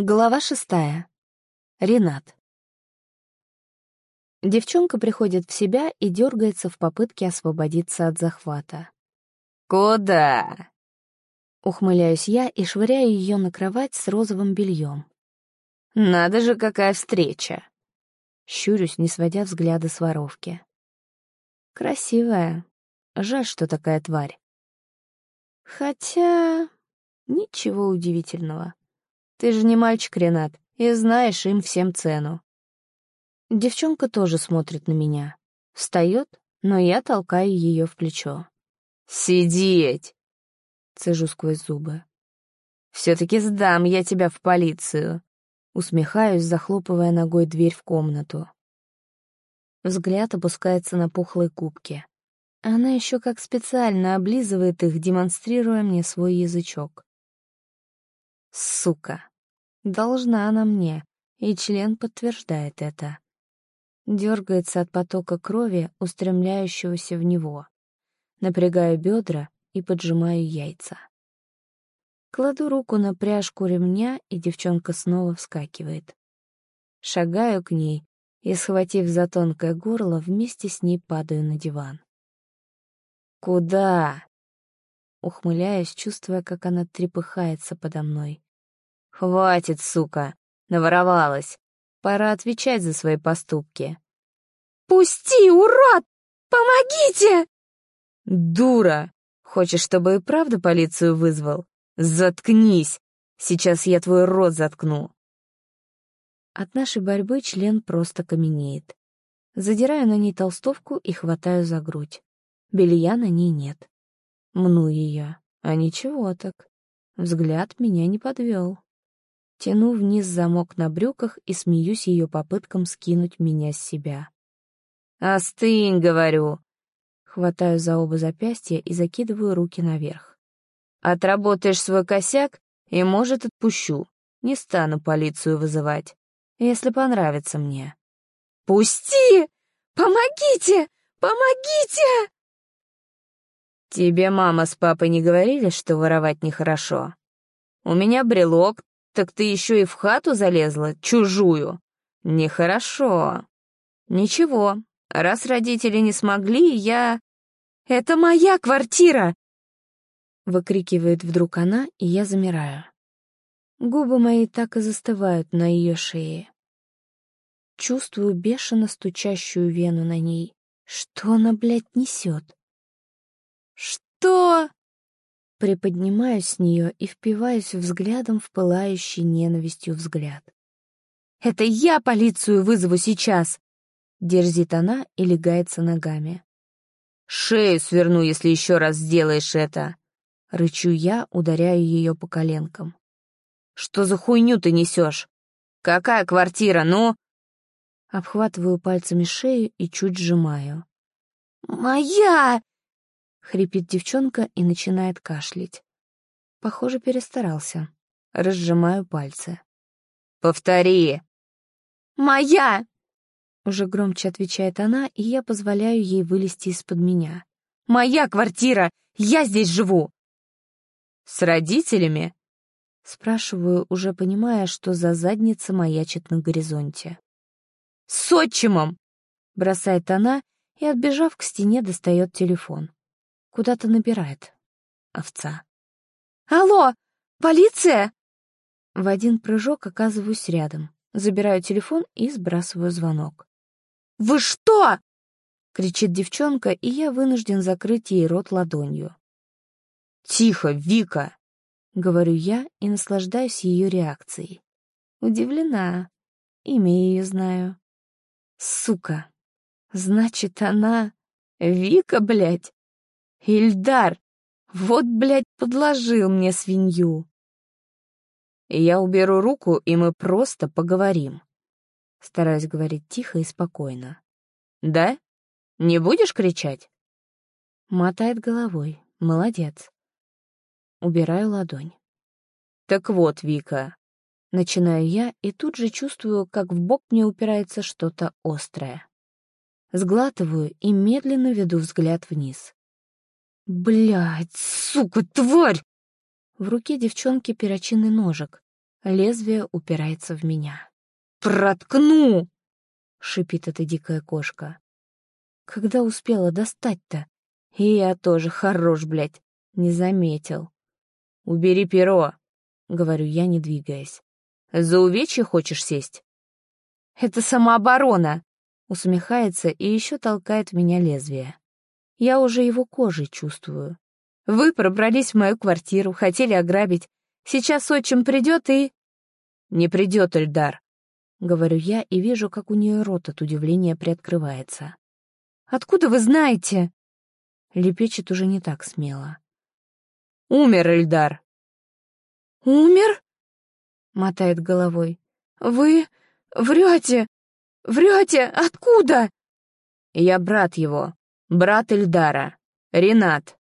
Глава шестая. Ренат. Девчонка приходит в себя и дергается в попытке освободиться от захвата. «Куда?» Ухмыляюсь я и швыряю ее на кровать с розовым бельем. «Надо же, какая встреча!» Щурюсь, не сводя взгляда с воровки. Красивая. Жаль, что такая тварь. Хотя... Ничего удивительного. Ты же не мальчик, Ренат, и знаешь им всем цену. Девчонка тоже смотрит на меня. Встает, но я толкаю ее в плечо. «Сидеть!» — цежу сквозь зубы. «Все-таки сдам я тебя в полицию!» Усмехаюсь, захлопывая ногой дверь в комнату. Взгляд опускается на пухлые кубки. Она еще как специально облизывает их, демонстрируя мне свой язычок. Сука. Должна она мне, и член подтверждает это. Дергается от потока крови, устремляющегося в него. Напрягаю бедра и поджимаю яйца. Кладу руку на пряжку ремня, и девчонка снова вскакивает. Шагаю к ней и, схватив за тонкое горло, вместе с ней падаю на диван. «Куда?» Ухмыляюсь, чувствуя, как она трепыхается подо мной. «Хватит, сука! Наворовалась! Пора отвечать за свои поступки!» «Пусти, урод! Помогите!» «Дура! Хочешь, чтобы и правда полицию вызвал? Заткнись! Сейчас я твой рот заткну!» От нашей борьбы член просто каменеет. Задираю на ней толстовку и хватаю за грудь. Белья на ней нет. Мну ее, а ничего так. Взгляд меня не подвел. Тяну вниз замок на брюках и смеюсь ее попыткам скинуть меня с себя. «Остынь, говорю!» Хватаю за оба запястья и закидываю руки наверх. «Отработаешь свой косяк, и, может, отпущу. Не стану полицию вызывать, если понравится мне». «Пусти! Помогите! Помогите!» «Тебе мама с папой не говорили, что воровать нехорошо? У меня брелок, так ты еще и в хату залезла, чужую. Нехорошо. Ничего, раз родители не смогли, я... Это моя квартира! Выкрикивает вдруг она, и я замираю. Губы мои так и застывают на ее шее. Чувствую бешено стучащую вену на ней. Что она, блядь, несет? Что? Приподнимаюсь с нее и впиваюсь взглядом в пылающий ненавистью взгляд. «Это я полицию вызову сейчас!» Дерзит она и легается ногами. «Шею сверну, если еще раз сделаешь это!» Рычу я, ударяю ее по коленкам. «Что за хуйню ты несешь? Какая квартира, ну?» Обхватываю пальцами шею и чуть сжимаю. «Моя!» Хрипит девчонка и начинает кашлять. Похоже, перестарался. Разжимаю пальцы. «Повтори!» «Моя!» Уже громче отвечает она, и я позволяю ей вылезти из-под меня. «Моя квартира! Я здесь живу!» «С родителями?» Спрашиваю, уже понимая, что за задница маячит на горизонте. «С отчимом!» Бросает она и, отбежав к стене, достает телефон. Куда-то набирает. Овца. «Алло! Полиция!» В один прыжок оказываюсь рядом. Забираю телефон и сбрасываю звонок. «Вы что?» — кричит девчонка, и я вынужден закрыть ей рот ладонью. «Тихо, Вика!» — говорю я и наслаждаюсь ее реакцией. Удивлена. Имя ее знаю. Сука. Значит, она... Вика, блядь. Ильдар! Вот, блядь, подложил мне свинью. Я уберу руку, и мы просто поговорим. Стараюсь говорить тихо и спокойно. Да? Не будешь кричать? Мотает головой. Молодец. Убираю ладонь. Так вот, Вика. Начинаю я и тут же чувствую, как в бок мне упирается что-то острое. Сглатываю и медленно веду взгляд вниз. Блядь, сука, тварь! В руке девчонки перочинный ножик. Лезвие упирается в меня. «Проткну!» — шипит эта дикая кошка. Когда успела достать-то? И я тоже хорош, блядь, не заметил. «Убери перо», — говорю я, не двигаясь. «За увечье хочешь сесть?» «Это самооборона!» — усмехается и еще толкает в меня лезвие. Я уже его кожей чувствую. «Вы пробрались в мою квартиру, хотели ограбить. Сейчас отчим придет и...» «Не придет, Эльдар», — говорю я и вижу, как у нее рот от удивления приоткрывается. «Откуда вы знаете?» Лепечет уже не так смело. «Умер Эльдар». «Умер?» — мотает головой. «Вы врете! Врете! Откуда?» «Я брат его, брат Эльдара, Ренат».